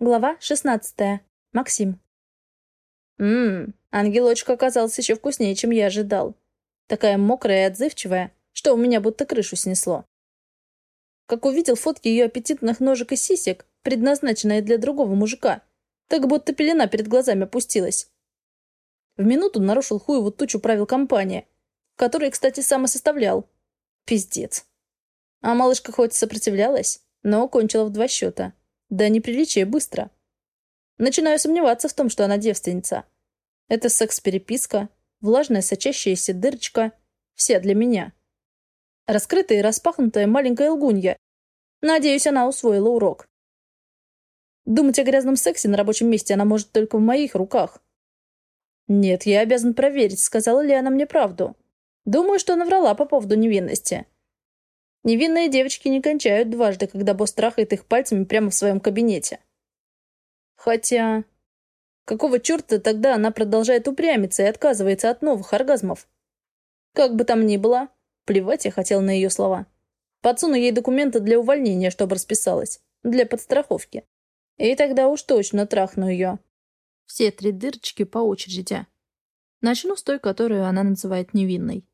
Глава 16. Максим. Ммм, ангелочка оказался еще вкуснее, чем я ожидал. Такая мокрая и отзывчивая, что у меня будто крышу снесло. Как увидел фотки ее аппетитных ножек и сисек, предназначенные для другого мужика, так будто пелена перед глазами опустилась. В минуту нарушил хуеву тучу правил компании, которой, кстати, сам и составлял. Пиздец. А малышка хоть сопротивлялась, но кончила в два счета. Да неприличие быстро. Начинаю сомневаться в том, что она девственница. Это секс-переписка, влажная сочащаяся дырочка. Все для меня. Раскрытая и распахнутая маленькая лгунья. Надеюсь, она усвоила урок. Думать о грязном сексе на рабочем месте она может только в моих руках. Нет, я обязан проверить, сказала ли она мне правду. Думаю, что она врала по поводу невинности. Невинные девочки не кончают дважды, когда босс трахает их пальцами прямо в своем кабинете. Хотя... Какого черта тогда она продолжает упрямиться и отказывается от новых оргазмов? Как бы там ни было, плевать я хотел на ее слова. Подсуну ей документы для увольнения, чтобы расписалась. Для подстраховки. И тогда уж точно трахну ее. Все три дырочки по очереди. Начну с той, которую она называет невинной.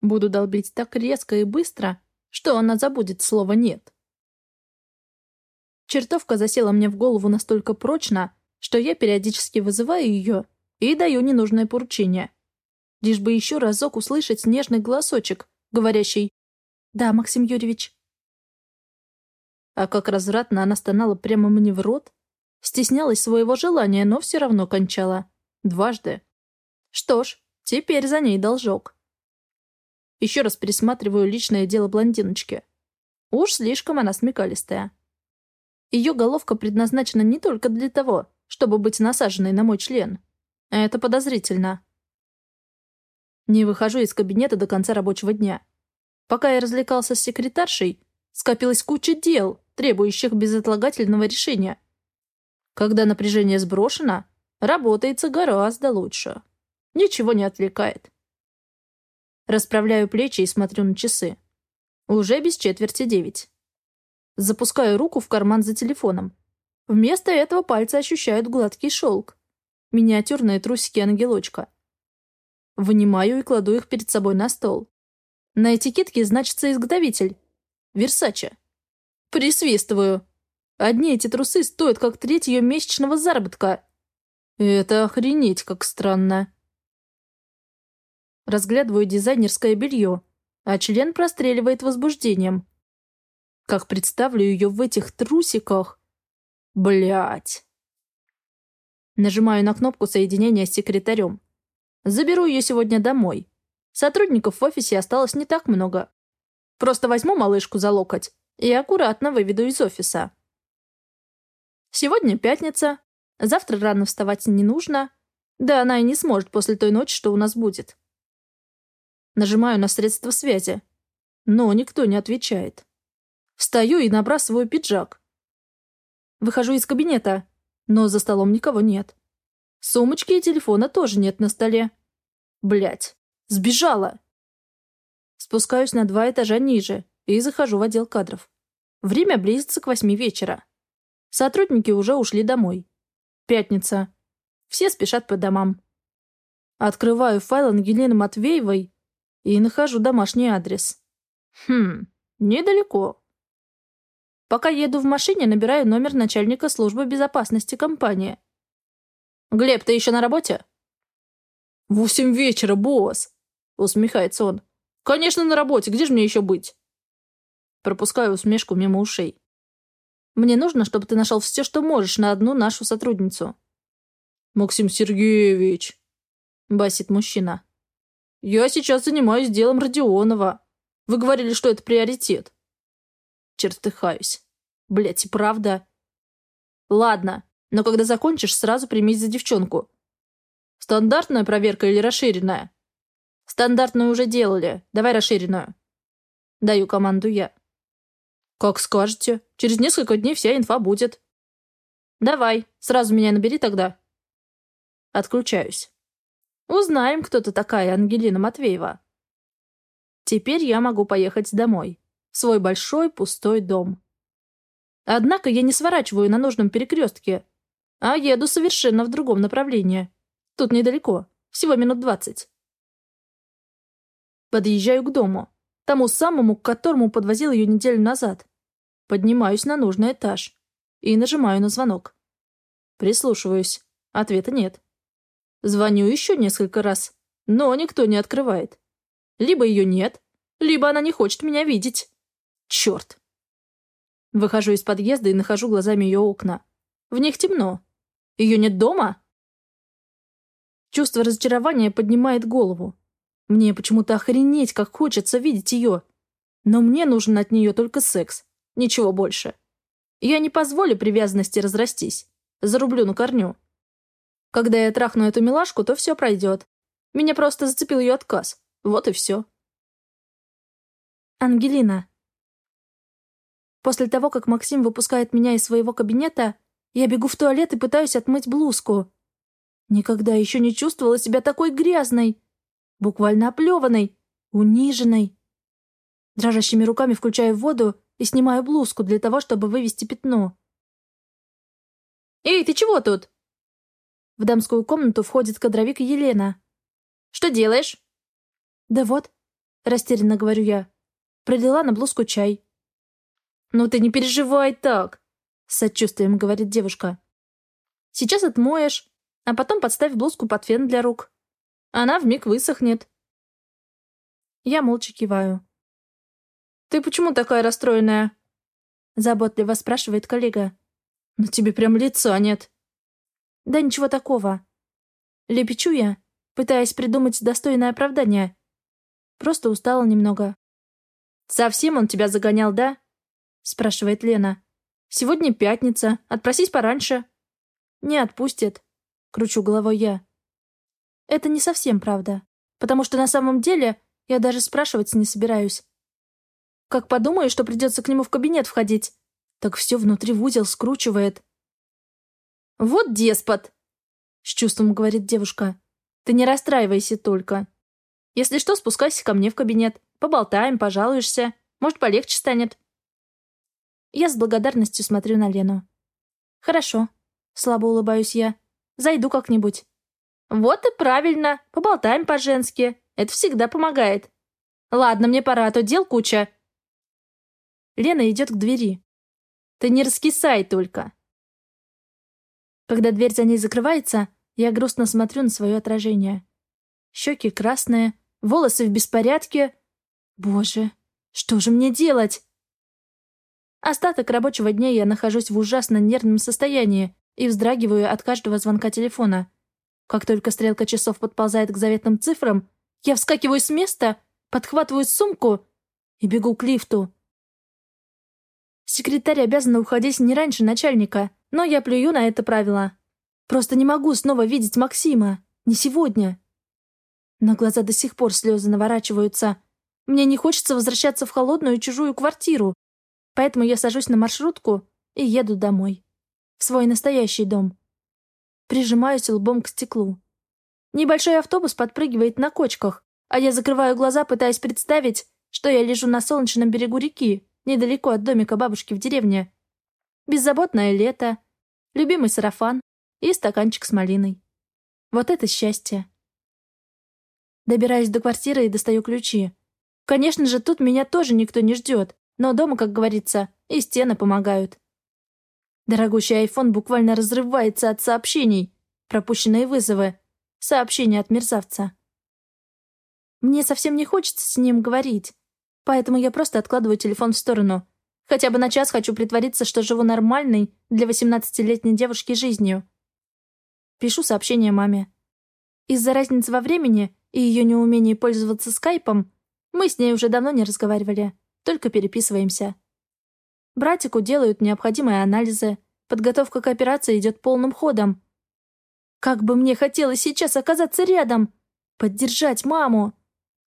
Буду долбить так резко и быстро, что она забудет слово «нет». Чертовка засела мне в голову настолько прочно, что я периодически вызываю ее и даю ненужное поручение. Лишь бы еще разок услышать нежный голосочек, говорящий «Да, Максим Юрьевич». А как развратно она стонала прямо мне в рот, стеснялась своего желания, но все равно кончала. Дважды. Что ж, теперь за ней должок. Еще раз пересматриваю личное дело блондиночки. Уж слишком она смекалистая. Ее головка предназначена не только для того, чтобы быть насаженной на мой член. Это подозрительно. Не выхожу из кабинета до конца рабочего дня. Пока я развлекался с секретаршей, скопилась куча дел, требующих безотлагательного решения. Когда напряжение сброшено, работается гораздо лучше. Ничего не отвлекает. Расправляю плечи и смотрю на часы. Уже без четверти девять. Запускаю руку в карман за телефоном. Вместо этого пальцы ощущают гладкий шелк. Миниатюрные трусики-ангелочка. Вынимаю и кладу их перед собой на стол. На этикетке значится изготовитель. Версаче. Присвистываю. Одни эти трусы стоят как треть ее месячного заработка. Это охренеть как странно. Разглядываю дизайнерское белье, а член простреливает возбуждением. Как представлю ее в этих трусиках. Блять. Нажимаю на кнопку соединения с секретарем. Заберу ее сегодня домой. Сотрудников в офисе осталось не так много. Просто возьму малышку за локоть и аккуратно выведу из офиса. Сегодня пятница. Завтра рано вставать не нужно. Да она и не сможет после той ночи, что у нас будет. Нажимаю на средство связи. Но никто не отвечает. Встаю и набрасываю пиджак. Выхожу из кабинета, но за столом никого нет. Сумочки и телефона тоже нет на столе. Блять, сбежала! Спускаюсь на два этажа ниже и захожу в отдел кадров. Время близится к восьми вечера. Сотрудники уже ушли домой. Пятница. Все спешат по домам. Открываю файл Ангелины Матвеевой и нахожу домашний адрес. Хм, недалеко. Пока еду в машине, набираю номер начальника службы безопасности компании. «Глеб, ты еще на работе?» «Восемь вечера, босс!» — усмехается он. «Конечно, на работе. Где же мне еще быть?» Пропускаю усмешку мимо ушей. «Мне нужно, чтобы ты нашел все, что можешь на одну нашу сотрудницу». «Максим Сергеевич!» — басит мужчина. «Я сейчас занимаюсь делом Родионова. Вы говорили, что это приоритет». Чертыхаюсь. Блять, и правда. Ладно, но когда закончишь, сразу примись за девчонку. Стандартная проверка или расширенная? Стандартную уже делали. Давай расширенную. Даю команду я. Как скажете. Через несколько дней вся инфа будет. Давай, сразу меня набери тогда. Отключаюсь. Узнаем, кто ты такая, Ангелина Матвеева. Теперь я могу поехать домой. В свой большой пустой дом. Однако я не сворачиваю на нужном перекрестке, а еду совершенно в другом направлении. Тут недалеко, всего минут двадцать. Подъезжаю к дому, тому самому, к которому подвозил ее неделю назад. Поднимаюсь на нужный этаж и нажимаю на звонок. Прислушиваюсь. Ответа нет. Звоню еще несколько раз, но никто не открывает. Либо ее нет, либо она не хочет меня видеть. Черт. Выхожу из подъезда и нахожу глазами ее окна. В них темно. Ее нет дома? Чувство разочарования поднимает голову. Мне почему-то охренеть, как хочется видеть ее. Но мне нужен от нее только секс. Ничего больше. Я не позволю привязанности разрастись. Зарублю на корню. Когда я трахну эту милашку, то все пройдет. Меня просто зацепил ее отказ. Вот и все. Ангелина. После того, как Максим выпускает меня из своего кабинета, я бегу в туалет и пытаюсь отмыть блузку. Никогда еще не чувствовала себя такой грязной, буквально оплеванной, униженной. Дрожащими руками включаю воду и снимаю блузку для того, чтобы вывести пятно. «Эй, ты чего тут?» В дамскую комнату входит кадровик Елена. «Что делаешь?» «Да вот», — растерянно говорю я. Пролила на блузку чай. «Ну ты не переживай так», — с сочувствием говорит девушка. «Сейчас отмоешь, а потом подставь блузку под фен для рук. Она вмиг высохнет». Я молча киваю. «Ты почему такая расстроенная?» Заботливо спрашивает коллега. «Ну тебе прям лица нет». «Да ничего такого». Лепечу я, пытаясь придумать достойное оправдание. Просто устала немного. «Совсем он тебя загонял, да?» спрашивает Лена. «Сегодня пятница. Отпросись пораньше». «Не отпустит», — кручу головой я. Это не совсем правда, потому что на самом деле я даже спрашивать не собираюсь. Как подумаю, что придется к нему в кабинет входить, так все внутри в узел скручивает. «Вот деспот!» — с чувством говорит девушка. «Ты не расстраивайся только. Если что, спускайся ко мне в кабинет. Поболтаем, пожалуешься. Может, полегче станет». Я с благодарностью смотрю на Лену. «Хорошо», — слабо улыбаюсь я. «Зайду как-нибудь». «Вот и правильно. Поболтаем по-женски. Это всегда помогает. Ладно, мне пора, а то дел куча. Лена идет к двери. «Ты не раскисай только!» Когда дверь за ней закрывается, я грустно смотрю на свое отражение. Щеки красные, волосы в беспорядке. Боже, что же мне делать? Остаток рабочего дня я нахожусь в ужасно нервном состоянии и вздрагиваю от каждого звонка телефона. Как только стрелка часов подползает к заветным цифрам, я вскакиваю с места, подхватываю сумку и бегу к лифту. Секретарь обязана уходить не раньше начальника, но я плюю на это правило. Просто не могу снова видеть Максима. Не сегодня. На глаза до сих пор слезы наворачиваются. Мне не хочется возвращаться в холодную чужую квартиру. Поэтому я сажусь на маршрутку и еду домой. В свой настоящий дом. Прижимаюсь лбом к стеклу. Небольшой автобус подпрыгивает на кочках, а я закрываю глаза, пытаясь представить, что я лежу на солнечном берегу реки, недалеко от домика бабушки в деревне. Беззаботное лето, любимый сарафан и стаканчик с малиной. Вот это счастье. Добираюсь до квартиры и достаю ключи. Конечно же, тут меня тоже никто не ждет, но дома, как говорится, и стены помогают. Дорогущий айфон буквально разрывается от сообщений, пропущенные вызовы, сообщения от мерзавца. Мне совсем не хочется с ним говорить, Поэтому я просто откладываю телефон в сторону. Хотя бы на час хочу притвориться, что живу нормальной для 18-летней девушки жизнью. Пишу сообщение маме. Из-за разницы во времени и ее неумения пользоваться скайпом мы с ней уже давно не разговаривали, только переписываемся. Братику делают необходимые анализы, подготовка к операции идет полным ходом. Как бы мне хотелось сейчас оказаться рядом, поддержать маму.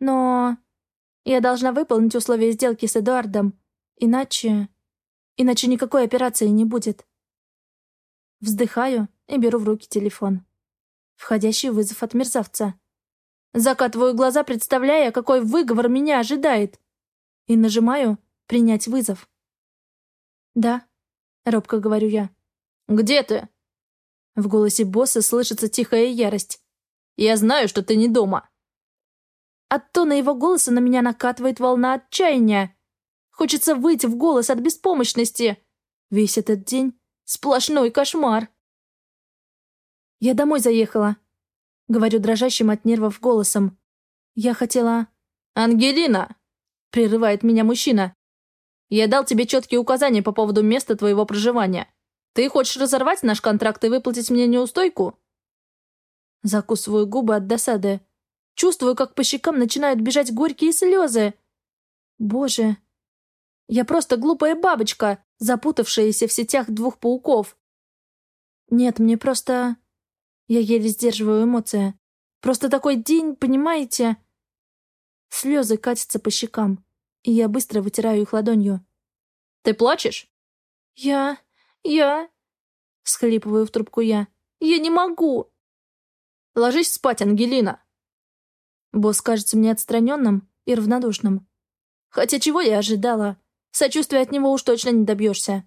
Но я должна выполнить условия сделки с Эдуардом. Иначе... Иначе никакой операции не будет. Вздыхаю и беру в руки телефон. Входящий вызов от мерзавца. Закатываю глаза, представляя, какой выговор меня ожидает. И нажимаю «Принять вызов». «Да», — робко говорю я. «Где ты?» В голосе босса слышится тихая ярость. «Я знаю, что ты не дома». От тона его голоса на меня накатывает волна отчаяния. Хочется выйти в голос от беспомощности. Весь этот день — сплошной кошмар. «Я домой заехала», — говорю дрожащим от нервов голосом. «Я хотела...» «Ангелина!» — прерывает меня мужчина. «Я дал тебе четкие указания по поводу места твоего проживания. Ты хочешь разорвать наш контракт и выплатить мне неустойку?» Закусываю губы от досады. Чувствую, как по щекам начинают бежать горькие слезы. Боже, я просто глупая бабочка, запутавшаяся в сетях двух пауков. Нет, мне просто... Я еле сдерживаю эмоции. Просто такой день, понимаете? Слезы катятся по щекам, и я быстро вытираю их ладонью. «Ты плачешь?» «Я... я...» Схлипываю в трубку я. «Я не могу!» «Ложись спать, Ангелина!» Босс кажется мне отстраненным и равнодушным. Хотя чего я ожидала? Сочувствия от него уж точно не добьешься.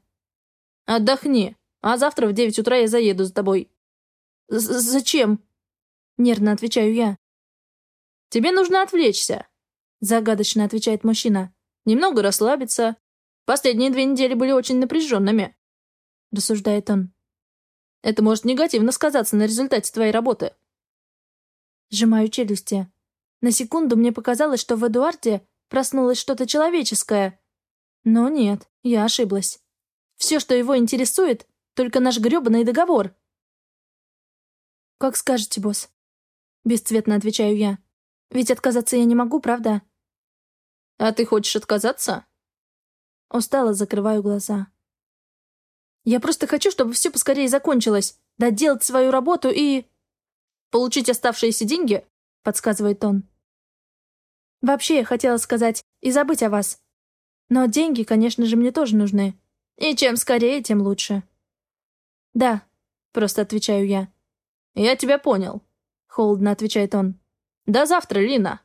«Отдохни, а завтра в девять утра я заеду за тобой». «Зачем?» Нервно отвечаю я. «Тебе нужно отвлечься», — загадочно отвечает мужчина. «Немного расслабиться. Последние две недели были очень напряженными», — рассуждает он. «Это может негативно сказаться на результате твоей работы». Сжимаю челюсти. На секунду мне показалось, что в Эдуарде проснулось что-то человеческое. Но нет, я ошиблась. Все, что его интересует, только наш грёбаный договор. «Как скажете, босс?» Бесцветно отвечаю я. «Ведь отказаться я не могу, правда?» «А ты хочешь отказаться?» Устало закрываю глаза. «Я просто хочу, чтобы все поскорее закончилось, доделать свою работу и...» «Получить оставшиеся деньги?» — подсказывает он. «Вообще, я хотела сказать, и забыть о вас. Но деньги, конечно же, мне тоже нужны. И чем скорее, тем лучше». «Да», — просто отвечаю я. «Я тебя понял», — холодно отвечает он. «До завтра, Лина».